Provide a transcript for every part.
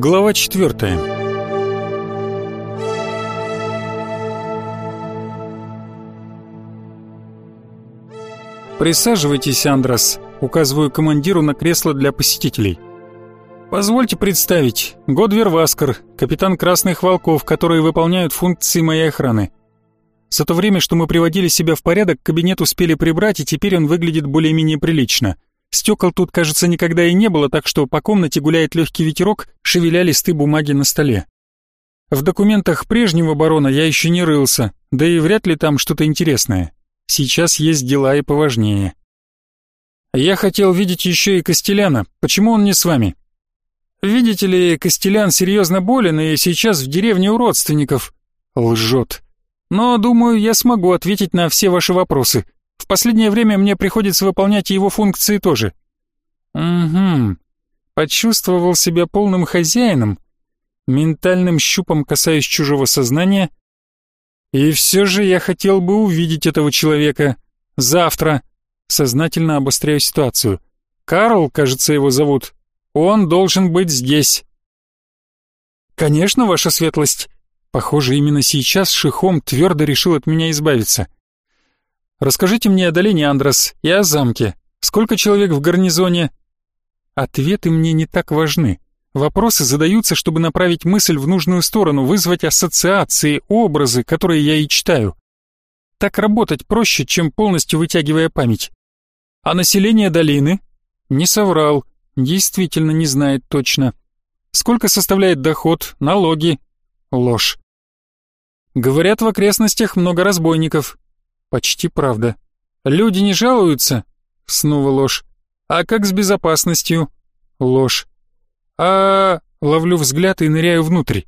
Глава четвертая. «Присаживайтесь, Андрос», — указываю командиру на кресло для посетителей. «Позвольте представить, Годвер Васкар, капитан Красных Волков, которые выполняют функции моей охраны. За то время, что мы приводили себя в порядок, кабинет успели прибрать, и теперь он выглядит более-менее прилично. Стекол тут, кажется, никогда и не было, так что по комнате гуляет легкий ветерок, шевеля листы бумаги на столе. В документах прежнего барона я еще не рылся, да и вряд ли там что-то интересное. Сейчас есть дела и поважнее. Я хотел видеть еще и Костеляна. Почему он не с вами? Видите ли, Костелян серьезно болен и сейчас в деревне у родственников. Лжет. Но, думаю, я смогу ответить на все ваши вопросы. В последнее время мне приходится выполнять его функции тоже. Угу. Почувствовал себя полным хозяином, ментальным щупом касаясь чужого сознания. И все же я хотел бы увидеть этого человека. Завтра. Сознательно обостряю ситуацию. Карл, кажется, его зовут. Он должен быть здесь. Конечно, ваша светлость. Похоже, именно сейчас Шихом твердо решил от меня избавиться. Расскажите мне о долине Андрос и о замке. Сколько человек в гарнизоне? Ответы мне не так важны. Вопросы задаются, чтобы направить мысль в нужную сторону, вызвать ассоциации, образы, которые я и читаю. Так работать проще, чем полностью вытягивая память. А население долины? Не соврал, действительно не знает точно. Сколько составляет доход, налоги? Ложь. Говорят, в окрестностях много разбойников. Почти правда. Люди не жалуются? Снова ложь. А как с безопасностью? Ложь. А ловлю взгляд и ныряю внутрь.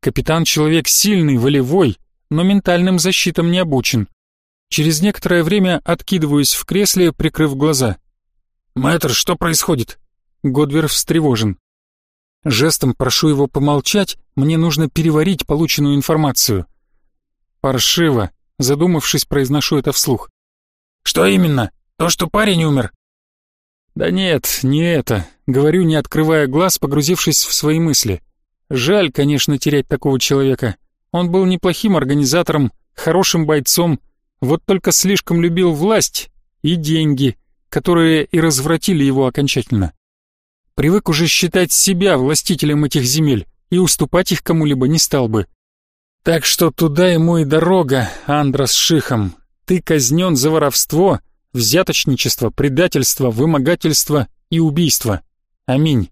Капитан человек сильный, волевой, но ментальным защитам не обучен. Через некоторое время откидываюсь в кресле, прикрыв глаза. «Мэтр, что происходит?» Годвер встревожен. Жестом прошу его помолчать, мне нужно переварить полученную информацию. Паршиво, задумавшись, произношу это вслух. «Что именно? То, что парень умер?» «Да нет, не это», — говорю, не открывая глаз, погрузившись в свои мысли. «Жаль, конечно, терять такого человека. Он был неплохим организатором, хорошим бойцом, вот только слишком любил власть и деньги, которые и развратили его окончательно. Привык уже считать себя властителем этих земель и уступать их кому-либо не стал бы. Так что туда ему и дорога, Андра с Шихом. Ты казнен за воровство, взяточничество, предательство, вымогательство и убийство. Аминь.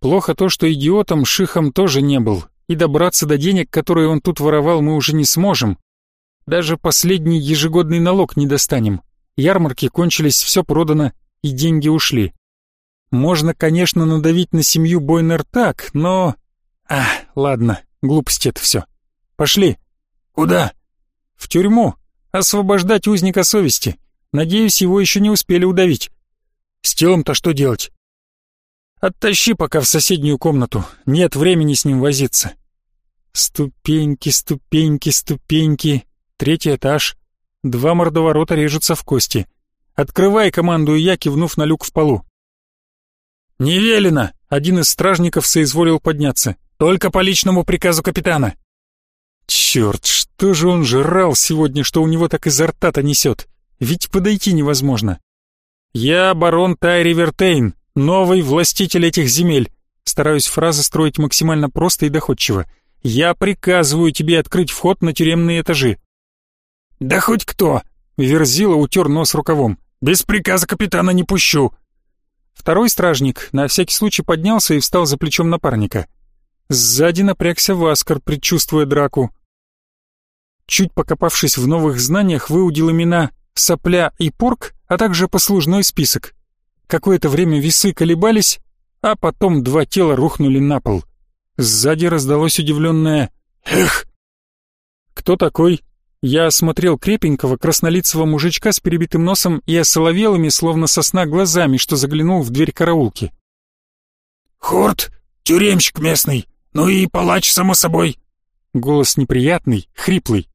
Плохо то, что идиотом Шихом тоже не был, и добраться до денег, которые он тут воровал, мы уже не сможем. Даже последний ежегодный налог не достанем. Ярмарки кончились, все продано, и деньги ушли. Можно, конечно, надавить на семью Бойнер так, но... А, ладно, глупости это все. Пошли. Куда? В тюрьму. Освобождать узника совести. Надеюсь, его еще не успели удавить. С телом-то что делать? Оттащи пока в соседнюю комнату. Нет времени с ним возиться. Ступеньки, ступеньки, ступеньки. Третий этаж. Два мордоворота режутся в кости. Открывай, командую я, кивнув на люк в полу. «Не велено!» — один из стражников соизволил подняться. «Только по личному приказу капитана!» «Черт, что же он жрал сегодня, что у него так изо рта-то несет? Ведь подойти невозможно!» «Я барон Тайри Вертейн, новый властитель этих земель!» Стараюсь фразы строить максимально просто и доходчиво. «Я приказываю тебе открыть вход на тюремные этажи!» «Да хоть кто!» — Верзила утер нос рукавом. «Без приказа капитана не пущу!» Второй стражник на всякий случай поднялся и встал за плечом напарника. Сзади напрягся Васкар, предчувствуя драку. Чуть покопавшись в новых знаниях, выудил имена Сопля и Порк, а также послужной список. Какое-то время весы колебались, а потом два тела рухнули на пол. Сзади раздалось удивленное «Эх!». «Кто такой?» Я осмотрел крепенького, краснолицего мужичка с перебитым носом и осоловелыми, словно сосна, глазами, что заглянул в дверь караулки. «Хорт, тюремщик местный, ну и палач, само собой». Голос неприятный, хриплый.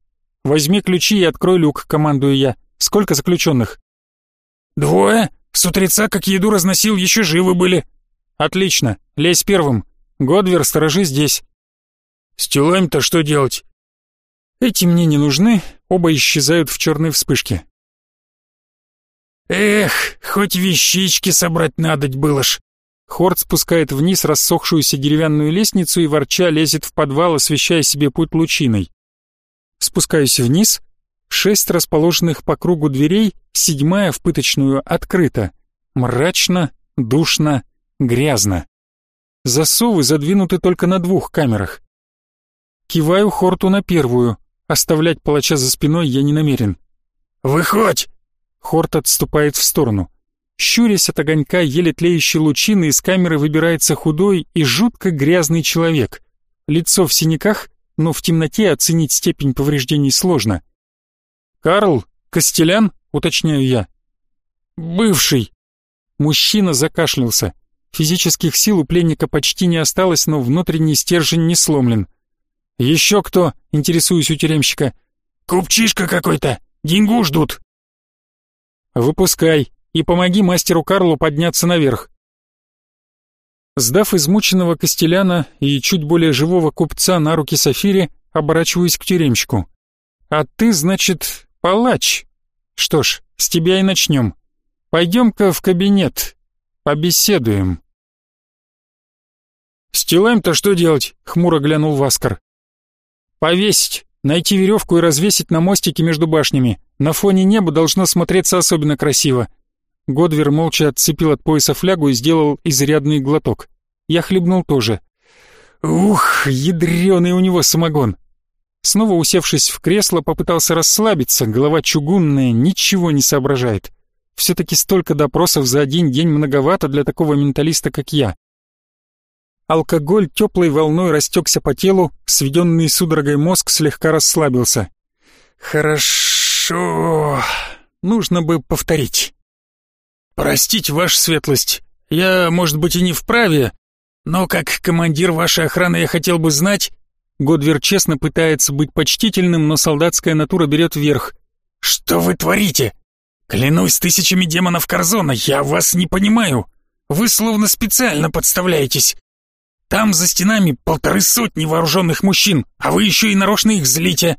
«Возьми ключи и открой люк», — командую я. «Сколько заключенных?» «Двое. С утреца, как еду разносил, еще живы были». «Отлично. Лезь первым. Годвер, сторожи здесь. С телами-то что делать? Эти мне не нужны, оба исчезают в черной вспышке. Эх, хоть вещички собрать надоть было ж. Хорд спускает вниз рассохшуюся деревянную лестницу и ворча лезет в подвал, освещая себе путь лучиной. Спускаюсь вниз, шесть расположенных по кругу дверей, седьмая в пыточную открыта. Мрачно, душно, грязно. Засовы задвинуты только на двух камерах. Киваю Хорту на первую, оставлять палача за спиной я не намерен. «Выходь!» Хорт отступает в сторону. Щурясь от огонька еле тлеющей лучины, из камеры выбирается худой и жутко грязный человек. Лицо в синяках, но в темноте оценить степень повреждений сложно. «Карл? Костелян?» — уточняю я. «Бывший». Мужчина закашлялся. Физических сил у пленника почти не осталось, но внутренний стержень не сломлен. «Еще кто?» — интересуюсь у тюремщика. «Купчишка какой-то. Деньгу ждут». «Выпускай и помоги мастеру Карлу подняться наверх». Сдав измученного Костеляна и чуть более живого купца на руки Сафире, оборачиваюсь к тюремщику. «А ты, значит, палач? Что ж, с тебя и начнем. Пойдем-ка в кабинет, побеседуем». «С телами-то что делать?» — хмуро глянул Васкар. «Повесить, найти веревку и развесить на мостике между башнями. На фоне неба должно смотреться особенно красиво. Годвер молча отцепил от пояса флягу и сделал изрядный глоток. Я хлебнул тоже. Ух, ядреный у него самогон. Снова усевшись в кресло, попытался расслабиться, голова чугунная, ничего не соображает. Все-таки столько допросов за один день многовато для такого менталиста, как я. Алкоголь теплой волной растекся по телу, сведенный судорогой мозг слегка расслабился. Хорошо. Нужно бы повторить. Простите, ваша светлость, я, может быть, и не вправе, но как командир вашей охраны я хотел бы знать... Годвер честно пытается быть почтительным, но солдатская натура берет верх. «Что вы творите? Клянусь тысячами демонов Корзона, я вас не понимаю. Вы словно специально подставляетесь. Там за стенами полторы сотни вооруженных мужчин, а вы еще и нарочно их злите.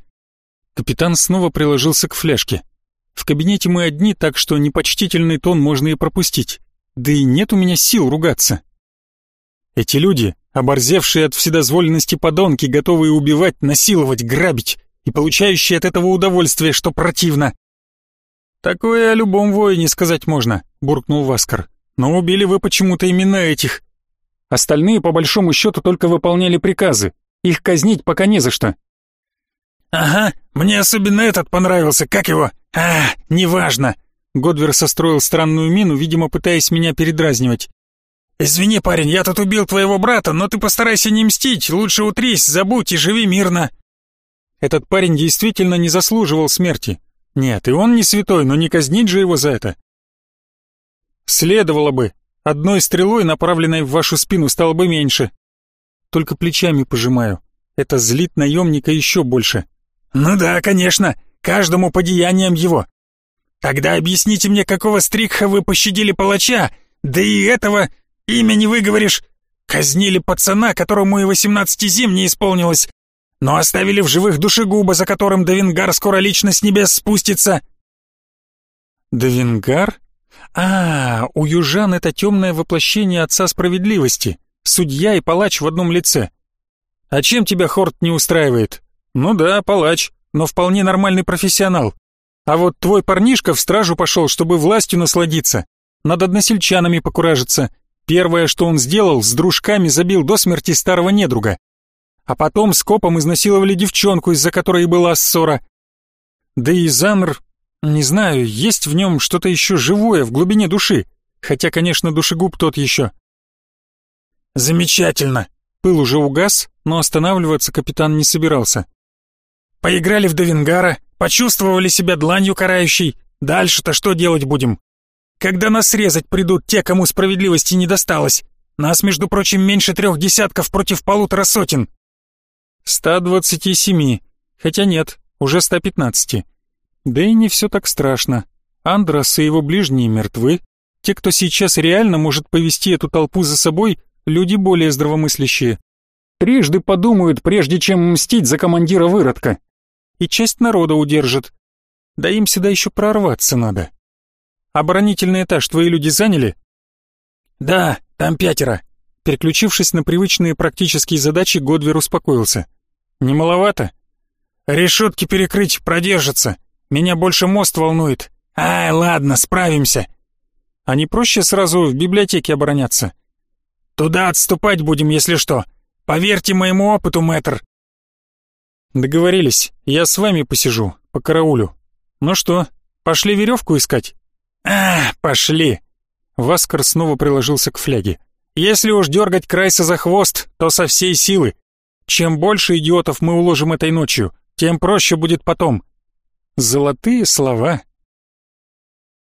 Капитан снова приложился к фляжке. В кабинете мы одни, так что непочтительный тон можно и пропустить. Да и нет у меня сил ругаться. Эти люди, оборзевшие от вседозволенности подонки, готовые убивать, насиловать, грабить и получающие от этого удовольствие, что противно. «Такое о любом воине сказать можно», — буркнул Васкар. «Но убили вы почему-то именно этих. Остальные, по большому счету, только выполняли приказы. Их казнить пока не за что. «Ага, мне особенно этот понравился, как его? А, неважно!» Годвер состроил странную мину, видимо, пытаясь меня передразнивать. «Извини, парень, я тут убил твоего брата, но ты постарайся не мстить, лучше утрись, забудь и живи мирно». Этот парень действительно не заслуживал смерти. Нет, и он не святой, но не казнить же его за это. Следовало бы. Одной стрелой, направленной в вашу спину, стало бы меньше. Только плечами пожимаю. Это злит наемника еще больше. «Ну да, конечно, каждому по деяниям его. Тогда объясните мне, какого стрикха вы пощадили палача, да и этого имя не выговоришь. Казнили пацана, которому и восемнадцати зим не исполнилось, но оставили в живых душегуба, за которым Давингар скоро лично с небес спустится». «Давингар? А, у южан это темное воплощение Отца Справедливости, судья и палач в одном лице. А чем тебя Хорт не устраивает?» «Ну да, палач, но вполне нормальный профессионал. А вот твой парнишка в стражу пошел, чтобы властью насладиться. Над односельчанами покуражиться. Первое, что он сделал, с дружками забил до смерти старого недруга. А потом с копом изнасиловали девчонку, из-за которой была ссора. Да и Занр, не знаю, есть в нем что-то еще живое в глубине души. Хотя, конечно, душегуб тот еще. Замечательно. Пыл уже угас, но останавливаться капитан не собирался. Поиграли в Давингара, почувствовали себя дланью карающей. Дальше-то что делать будем? Когда нас резать придут те, кому справедливости не досталось? Нас, между прочим, меньше трех десятков против полутора сотен. Ста двадцати семи. Хотя нет, уже ста пятнадцати. Да и не все так страшно. Андрос и его ближние мертвы. Те, кто сейчас реально может повести эту толпу за собой, люди более здравомыслящие. Трижды подумают, прежде чем мстить за командира выродка. И часть народа удержат. Да им сюда еще прорваться надо. Оборонительный этаж твои люди заняли? Да, там пятеро. Переключившись на привычные практические задачи, Годвер успокоился. Не маловато? Решетки перекрыть, продержится. Меня больше мост волнует. Ай, ладно, справимся. А не проще сразу в библиотеке обороняться? Туда отступать будем, если что. Поверьте моему опыту, мэтр. Договорились. Я с вами посижу, по караулю. Ну что, пошли веревку искать? А, пошли. Васкар снова приложился к фляге. Если уж дергать Крайса за хвост, то со всей силы. Чем больше идиотов мы уложим этой ночью, тем проще будет потом. Золотые слова.